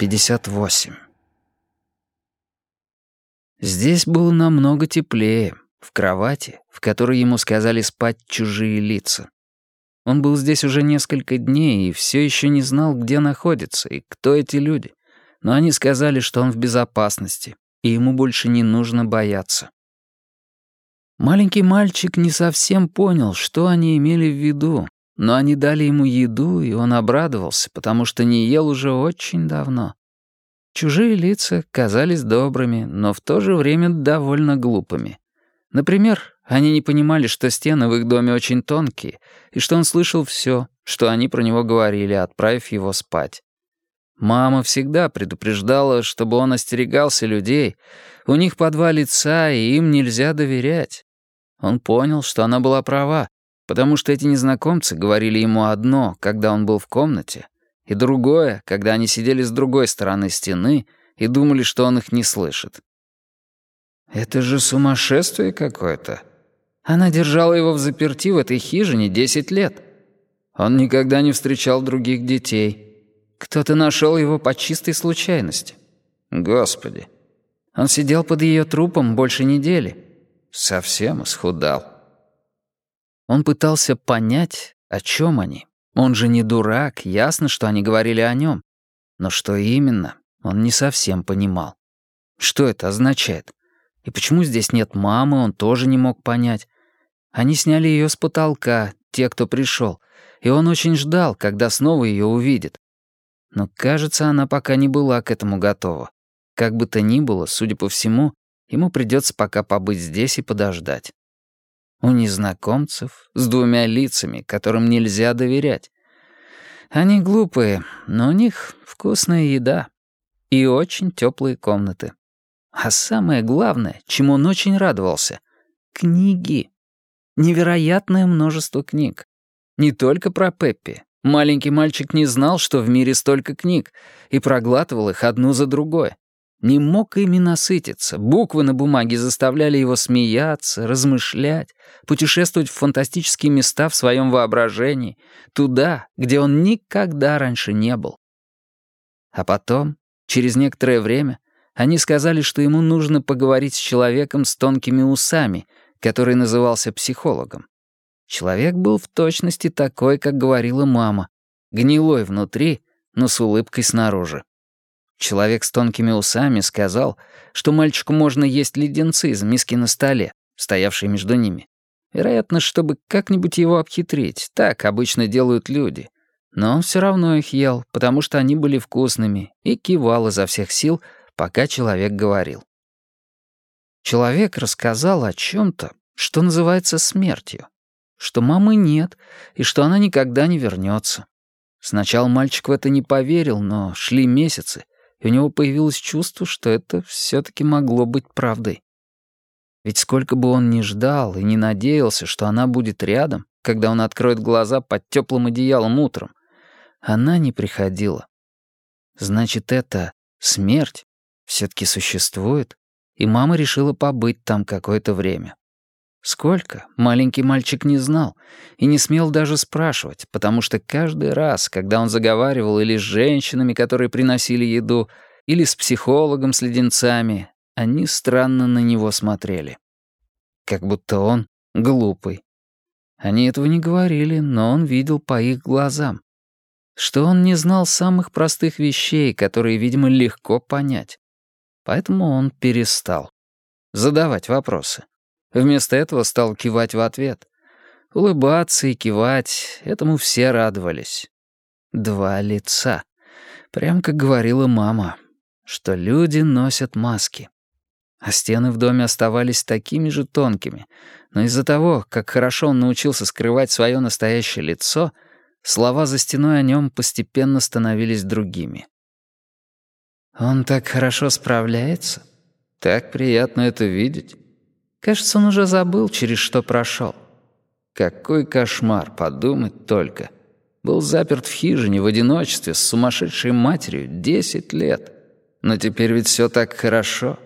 58. Здесь было намного теплее, в кровати, в которой ему сказали спать чужие лица. Он был здесь уже несколько дней и все еще не знал, где находится и кто эти люди. Но они сказали, что он в безопасности, и ему больше не нужно бояться. Маленький мальчик не совсем понял, что они имели в виду, но они дали ему еду, и он обрадовался, потому что не ел уже очень давно. Чужие лица казались добрыми, но в то же время довольно глупыми. Например, они не понимали, что стены в их доме очень тонкие, и что он слышал все, что они про него говорили, отправив его спать. Мама всегда предупреждала, чтобы он остерегался людей. У них по два лица, и им нельзя доверять. Он понял, что она была права, потому что эти незнакомцы говорили ему одно, когда он был в комнате, и другое, когда они сидели с другой стороны стены и думали, что он их не слышит. «Это же сумасшествие какое-то!» Она держала его в заперти в этой хижине десять лет. Он никогда не встречал других детей. Кто-то нашел его по чистой случайности. Господи. Он сидел под ее трупом больше недели. Совсем исхудал. Он пытался понять, о чем они. Он же не дурак, ясно, что они говорили о нем. Но что именно, он не совсем понимал. Что это означает? И почему здесь нет мамы, он тоже не мог понять. Они сняли ее с потолка, те, кто пришел, и он очень ждал, когда снова ее увидит. Но, кажется, она пока не была к этому готова. Как бы то ни было, судя по всему, ему придется пока побыть здесь и подождать. У незнакомцев с двумя лицами, которым нельзя доверять. Они глупые, но у них вкусная еда и очень теплые комнаты. А самое главное, чему он очень радовался — книги. Невероятное множество книг. Не только про Пеппи. Маленький мальчик не знал, что в мире столько книг, и проглатывал их одну за другой. Не мог ими насытиться. Буквы на бумаге заставляли его смеяться, размышлять, путешествовать в фантастические места в своем воображении, туда, где он никогда раньше не был. А потом, через некоторое время, они сказали, что ему нужно поговорить с человеком с тонкими усами, который назывался психологом. Человек был в точности такой, как говорила мама, гнилой внутри, но с улыбкой снаружи. Человек с тонкими усами сказал, что мальчику можно есть леденцы из миски на столе, стоявшей между ними. Вероятно, чтобы как-нибудь его обхитрить. Так обычно делают люди. Но он все равно их ел, потому что они были вкусными, и кивал изо всех сил, пока человек говорил. Человек рассказал о чем-то, что называется смертью. Что мамы нет, и что она никогда не вернется. Сначала мальчик в это не поверил, но шли месяцы, и у него появилось чувство, что это все-таки могло быть правдой. Ведь сколько бы он ни ждал и не надеялся, что она будет рядом, когда он откроет глаза под теплым одеялом утром, она не приходила. Значит, это смерть все-таки существует, и мама решила побыть там какое-то время. Сколько, маленький мальчик не знал и не смел даже спрашивать, потому что каждый раз, когда он заговаривал или с женщинами, которые приносили еду, или с психологом с леденцами, они странно на него смотрели. Как будто он глупый. Они этого не говорили, но он видел по их глазам. Что он не знал самых простых вещей, которые, видимо, легко понять. Поэтому он перестал задавать вопросы. Вместо этого стал кивать в ответ. Улыбаться и кивать — этому все радовались. Два лица. Прям как говорила мама, что люди носят маски. А стены в доме оставались такими же тонкими, но из-за того, как хорошо он научился скрывать свое настоящее лицо, слова за стеной о нем постепенно становились другими. «Он так хорошо справляется. Так приятно это видеть». Кажется, он уже забыл, через что прошел. Какой кошмар, подумать только. Был заперт в хижине в одиночестве с сумасшедшей матерью десять лет. Но теперь ведь все так хорошо.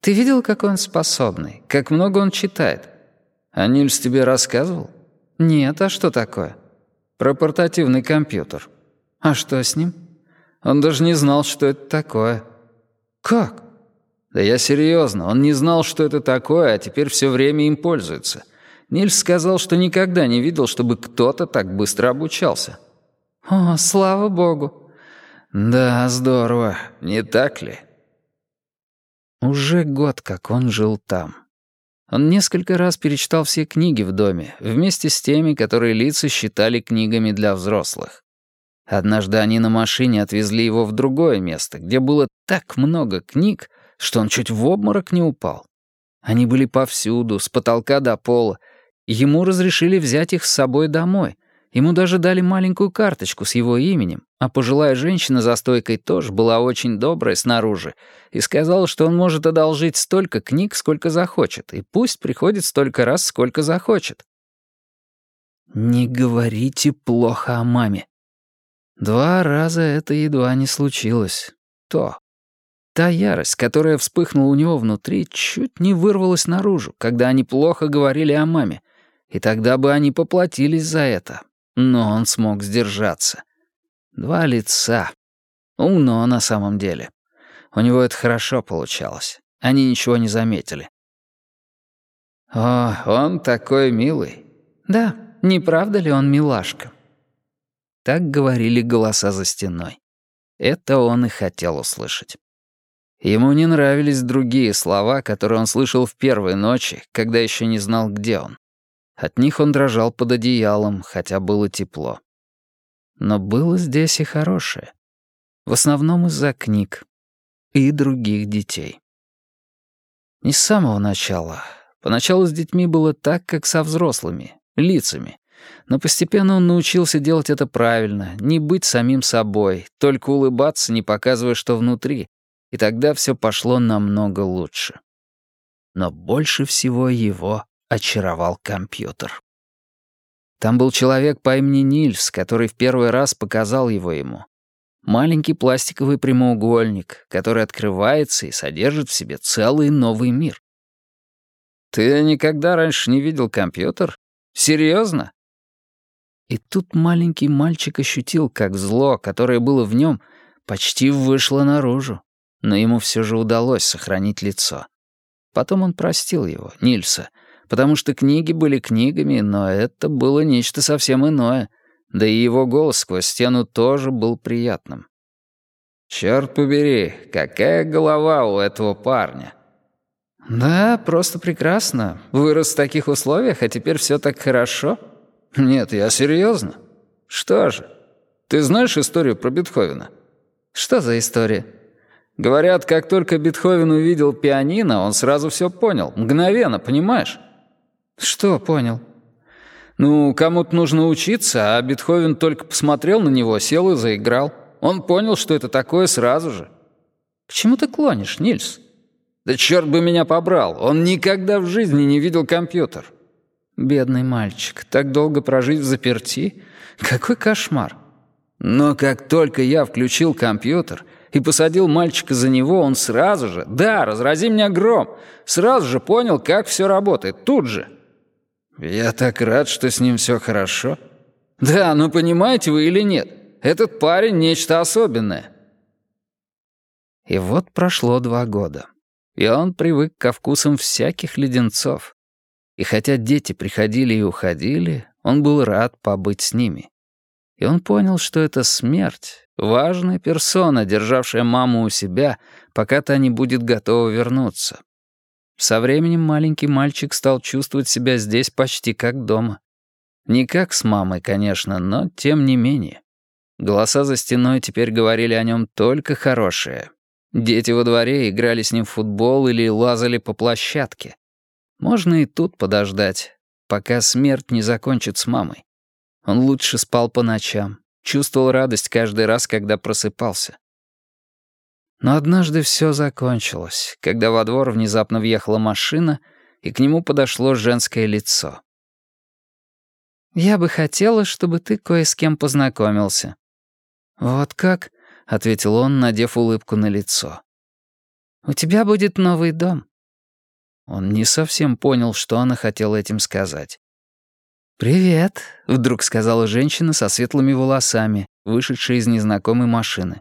Ты видел, какой он способный? Как много он читает? А Нильс тебе рассказывал? Нет, а что такое? Про портативный компьютер. А что с ним? Он даже не знал, что это такое». «Как?» «Да я серьезно, он не знал, что это такое, а теперь все время им пользуется. Нильс сказал, что никогда не видел, чтобы кто-то так быстро обучался». «О, слава богу!» «Да, здорово, не так ли?» Уже год, как он жил там. Он несколько раз перечитал все книги в доме, вместе с теми, которые лица считали книгами для взрослых. Однажды они на машине отвезли его в другое место, где было так много книг, что он чуть в обморок не упал. Они были повсюду, с потолка до пола. Ему разрешили взять их с собой домой. Ему даже дали маленькую карточку с его именем, а пожилая женщина за стойкой тоже была очень добрая снаружи и сказала, что он может одолжить столько книг, сколько захочет, и пусть приходит столько раз, сколько захочет. «Не говорите плохо о маме», Два раза это едва не случилось. То. Та ярость, которая вспыхнула у него внутри, чуть не вырвалась наружу, когда они плохо говорили о маме. И тогда бы они поплатились за это. Но он смог сдержаться. Два лица. Умно на самом деле. У него это хорошо получалось. Они ничего не заметили. «О, он такой милый». «Да, не правда ли он милашка?» Так говорили голоса за стеной. Это он и хотел услышать. Ему не нравились другие слова, которые он слышал в первой ночи, когда еще не знал, где он. От них он дрожал под одеялом, хотя было тепло. Но было здесь и хорошее. В основном из-за книг и других детей. Не с самого начала. Поначалу с детьми было так, как со взрослыми, лицами. Но постепенно он научился делать это правильно, не быть самим собой, только улыбаться, не показывая, что внутри, и тогда все пошло намного лучше. Но больше всего его очаровал компьютер. Там был человек по имени Нильс, который в первый раз показал его ему. Маленький пластиковый прямоугольник, который открывается и содержит в себе целый новый мир. «Ты никогда раньше не видел компьютер? Серьезно? И тут маленький мальчик ощутил, как зло, которое было в нем, почти вышло наружу. Но ему все же удалось сохранить лицо. Потом он простил его, Нильса, потому что книги были книгами, но это было нечто совсем иное. Да и его голос сквозь стену тоже был приятным. «Чёрт побери, какая голова у этого парня!» «Да, просто прекрасно. Вырос в таких условиях, а теперь все так хорошо». «Нет, я серьезно. Что же? Ты знаешь историю про Бетховена?» «Что за история?» «Говорят, как только Бетховен увидел пианино, он сразу все понял. Мгновенно, понимаешь?» «Что понял?» «Ну, кому-то нужно учиться, а Бетховен только посмотрел на него, сел и заиграл. Он понял, что это такое сразу же». «К чему ты клонишь, Нильс?» «Да черт бы меня побрал, он никогда в жизни не видел компьютер. Бедный мальчик, так долго прожить в заперти? Какой кошмар. Но как только я включил компьютер и посадил мальчика за него, он сразу же, да, разрази меня гром, сразу же понял, как все работает, тут же. Я так рад, что с ним все хорошо. Да, ну понимаете вы или нет, этот парень нечто особенное. И вот прошло два года, и он привык ко вкусам всяких леденцов. И хотя дети приходили и уходили, он был рад побыть с ними. И он понял, что это смерть, важная персона, державшая маму у себя, пока та не будет готова вернуться. Со временем маленький мальчик стал чувствовать себя здесь почти как дома. Не как с мамой, конечно, но тем не менее. Голоса за стеной теперь говорили о нем только хорошее. Дети во дворе играли с ним в футбол или лазали по площадке. Можно и тут подождать, пока смерть не закончит с мамой. Он лучше спал по ночам, чувствовал радость каждый раз, когда просыпался. Но однажды все закончилось, когда во двор внезапно въехала машина, и к нему подошло женское лицо. «Я бы хотела, чтобы ты кое с кем познакомился». «Вот как?» — ответил он, надев улыбку на лицо. «У тебя будет новый дом. Он не совсем понял, что она хотела этим сказать. «Привет», — вдруг сказала женщина со светлыми волосами, вышедшая из незнакомой машины.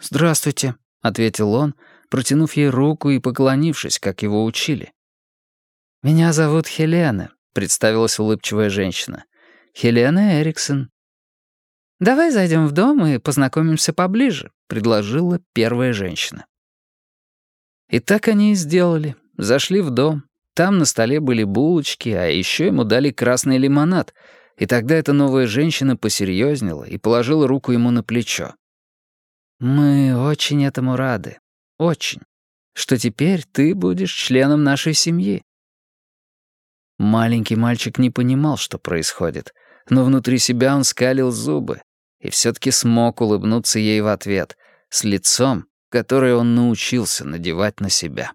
«Здравствуйте», — ответил он, протянув ей руку и поклонившись, как его учили. «Меня зовут Хелена», — представилась улыбчивая женщина. «Хелена Эриксон». «Давай зайдем в дом и познакомимся поближе», — предложила первая женщина. И так они и сделали. Зашли в дом. Там на столе были булочки, а еще ему дали красный лимонад. И тогда эта новая женщина посерьезнела и положила руку ему на плечо. «Мы очень этому рады. Очень. Что теперь ты будешь членом нашей семьи». Маленький мальчик не понимал, что происходит, но внутри себя он скалил зубы и все-таки смог улыбнуться ей в ответ, с лицом, которое он научился надевать на себя.